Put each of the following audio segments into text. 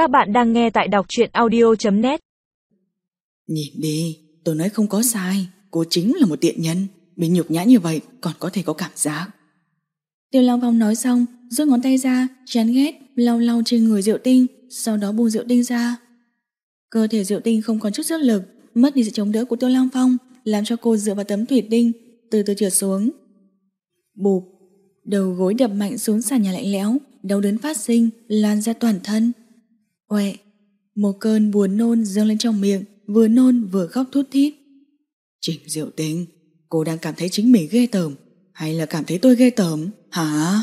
Các bạn đang nghe tại đọc truyện audio.net Nhìn đi, tôi nói không có sai, cô chính là một tiện nhân, bị nhục nhã như vậy còn có thể có cảm giác. Tiêu Long Phong nói xong, rút ngón tay ra, chán ghét, lau lau trên người Diệu Tinh, sau đó buông Diệu Tinh ra. Cơ thể Diệu Tinh không còn chút sức lực, mất đi sự chống đỡ của Tiêu Long Phong, làm cho cô dựa vào tấm thủy tinh, từ từ trượt xuống. Bụp, đầu gối đập mạnh xuống sàn nhà lạnh lẽo, đau đớn phát sinh, lan ra toàn thân. Uệ, một cơn buồn nôn dâng lên trong miệng, vừa nôn vừa khóc thút thít. Trình Diệu Tinh, cô đang cảm thấy chính mình ghê tởm, hay là cảm thấy tôi ghê tởm, hả?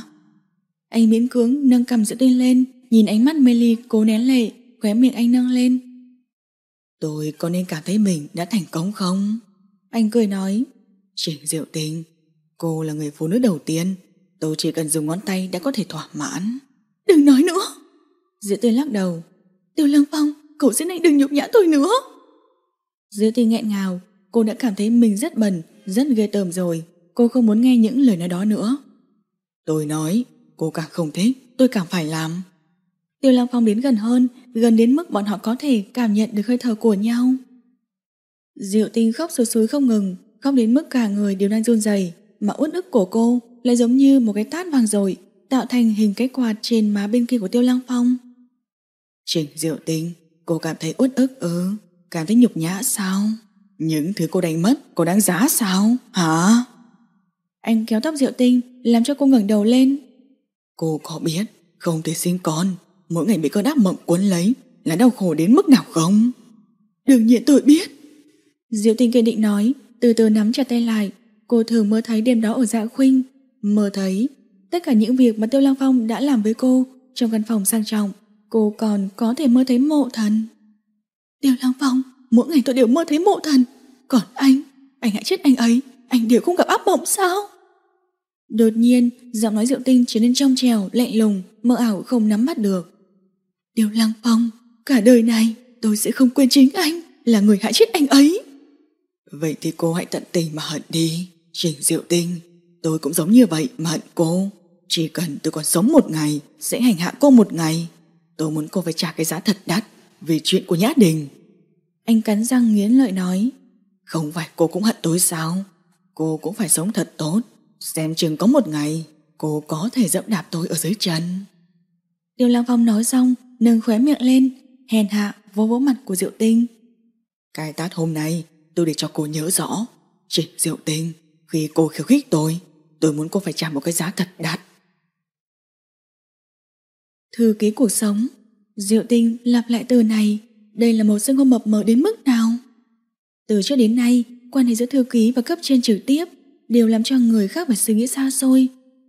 Anh miễn cưỡng nâng cầm Diệu Tinh lên, nhìn ánh mắt Melly cố nén lệ, khóe miệng anh nâng lên. Tôi có nên cảm thấy mình đã thành công không? Anh cười nói. Trình Diệu Tinh, cô là người phụ nữ đầu tiên, tôi chỉ cần dùng ngón tay đã có thể thỏa mãn. Đừng nói nữa. Diệu Tinh lắc đầu. Tiêu Lăng Phong, cậu xin anh đừng nhục nhã tôi nữa. Diệu Tinh nghẹn ngào, cô đã cảm thấy mình rất bẩn, rất ghê tởm rồi. Cô không muốn nghe những lời nói đó nữa. Tôi nói, cô càng không thích, tôi càng phải làm. Tiêu Lăng Phong đến gần hơn, gần đến mức bọn họ có thể cảm nhận được hơi thở của nhau. Diệu Tinh khóc sôi sối không ngừng, khóc đến mức cả người đều đang run rẩy, mà uất ức của cô lại giống như một cái tát vàng rồi, tạo thành hình cái quạt trên má bên kia của Tiêu Lăng Phong. Trình Diệu Tinh, cô cảm thấy uất ức ư? Cảm thấy nhục nhã sao? Những thứ cô đánh mất, cô đáng giá sao? Hả? Anh kéo tóc Diệu Tinh, làm cho cô ngẩng đầu lên. Cô có biết, không thể sinh con, mỗi ngày bị cơn ác mộng cuốn lấy, là đau khổ đến mức nào không? Đương nhiên tôi biết. Diệu Tinh kiên định nói, từ từ nắm chặt tay lại. Cô thường mơ thấy đêm đó ở dạ khuynh, mơ thấy tất cả những việc mà Tiêu Lăng Phong đã làm với cô trong căn phòng sang trọng cô còn có thể mơ thấy mộ thần. Tiêu Lăng Phong, mỗi ngày tôi đều mơ thấy mộ thần. Còn anh, anh hãy chết anh ấy, anh đều không gặp áp mộng sao? Đột nhiên, giọng nói Diệu Tinh trở nên trong trèo, lạnh lùng, mơ ảo không nắm bắt được. Tiêu Lăng Phong, cả đời này tôi sẽ không quên chính anh, là người hại chết anh ấy. Vậy thì cô hãy tận tình mà hận đi, Trình Diệu Tinh. Tôi cũng giống như vậy mà hận cô. Chỉ cần tôi còn sống một ngày, sẽ hành hạ cô một ngày. Tôi muốn cô phải trả cái giá thật đắt vì chuyện của Nhã Đình. Anh cắn răng nghiến lợi nói. Không phải cô cũng hận tôi sao? Cô cũng phải sống thật tốt. Xem chừng có một ngày, cô có thể dẫm đạp tôi ở dưới chân. Tiêu Lăng Phong nói xong, nâng khóe miệng lên, hèn hạ vỗ vỗ mặt của Diệu Tinh. Cái tát hôm nay, tôi để cho cô nhớ rõ. Trịnh Diệu Tinh, khi cô khiêu khích tôi, tôi muốn cô phải trả một cái giá thật đắt. Thư ký cuộc sống. Diệu tinh lặp lại từ này, Đây là một xưng hô mập mờ đến mức nào? Từ trước đến nay, Quan hệ giữa thư ký và cấp trên trực tiếp Đều làm cho người khác phải suy nghĩ xa xôi.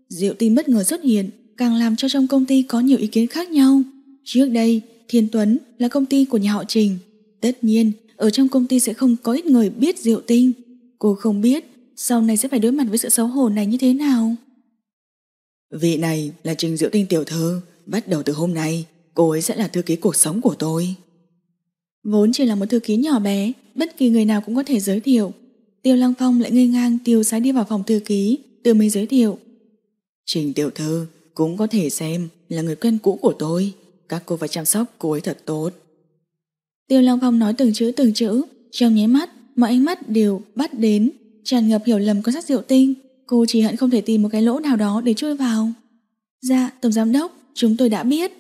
Diệu tinh bất ngờ xuất hiện, Càng làm cho trong công ty có nhiều ý kiến khác nhau. Trước đây, Thiên Tuấn là công ty của nhà họ Trình. Tất nhiên, ở trong công ty sẽ không có ít người biết Diệu tinh. Cô không biết Sau này sẽ phải đối mặt với sự xấu hổ này như thế nào. Vị này là Trình Diệu Tinh tiểu thư. Bắt đầu từ hôm nay, cô ấy sẽ là thư ký cuộc sống của tôi. Vốn chỉ là một thư ký nhỏ bé, bất kỳ người nào cũng có thể giới thiệu. Tiêu Lăng Phong lại ngây ngang tiêu sái đi vào phòng thư ký, tự mình giới thiệu. Trình tiểu thư cũng có thể xem là người quen cũ của tôi. Các cô phải chăm sóc cô ấy thật tốt. Tiêu Lăng Phong nói từng chữ từng chữ, trong nháy mắt, mọi ánh mắt đều bắt đến, tràn ngập hiểu lầm con sát diệu tinh. Cô chỉ hận không thể tìm một cái lỗ nào đó để chui vào. Dạ, Tổng Giám Đốc, Chúng tôi đã biết.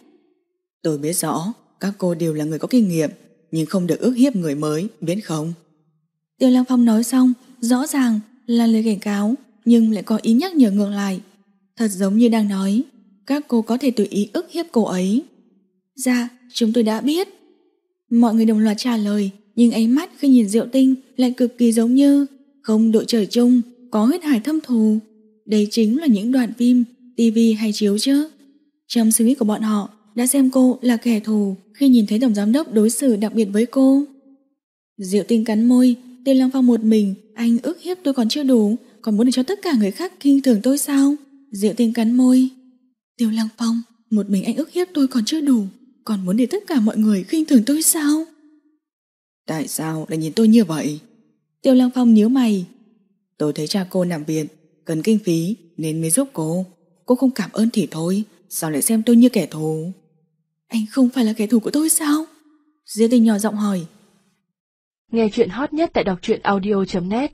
Tôi biết rõ, các cô đều là người có kinh nghiệm, nhưng không được ước hiếp người mới, biết không? Tiêu Lăng Phong nói xong, rõ ràng là lời cảnh cáo, nhưng lại có ý nhắc nhở ngược lại. Thật giống như đang nói, các cô có thể tùy ý ức hiếp cô ấy. Dạ, chúng tôi đã biết. Mọi người đồng loạt trả lời, nhưng ánh mắt khi nhìn Diệu Tinh lại cực kỳ giống như không đội trời chung, có huyết hải thâm thù. Đây chính là những đoạn phim, tivi hay chiếu chứ. Trong suy nghĩ của bọn họ đã xem cô là kẻ thù khi nhìn thấy tổng giám đốc đối xử đặc biệt với cô. Diệu tinh cắn môi, Tiêu Lăng Phong một mình, anh ức hiếp tôi còn chưa đủ, còn muốn để cho tất cả người khác kinh thường tôi sao? Diệu tinh cắn môi. Tiêu Lăng Phong, một mình anh ức hiếp tôi còn chưa đủ, còn muốn để tất cả mọi người khinh thường tôi sao? Tại sao lại nhìn tôi như vậy? Tiêu Lăng Phong nhíu mày. Tôi thấy cha cô nằm viện, cần kinh phí nên mới giúp cô. Cô không cảm ơn thì thôi, Sao lại xem tôi như kẻ thù Anh không phải là kẻ thù của tôi sao? Diễu tình nhỏ giọng hỏi. Nghe chuyện hot nhất tại đọc truyện audio.net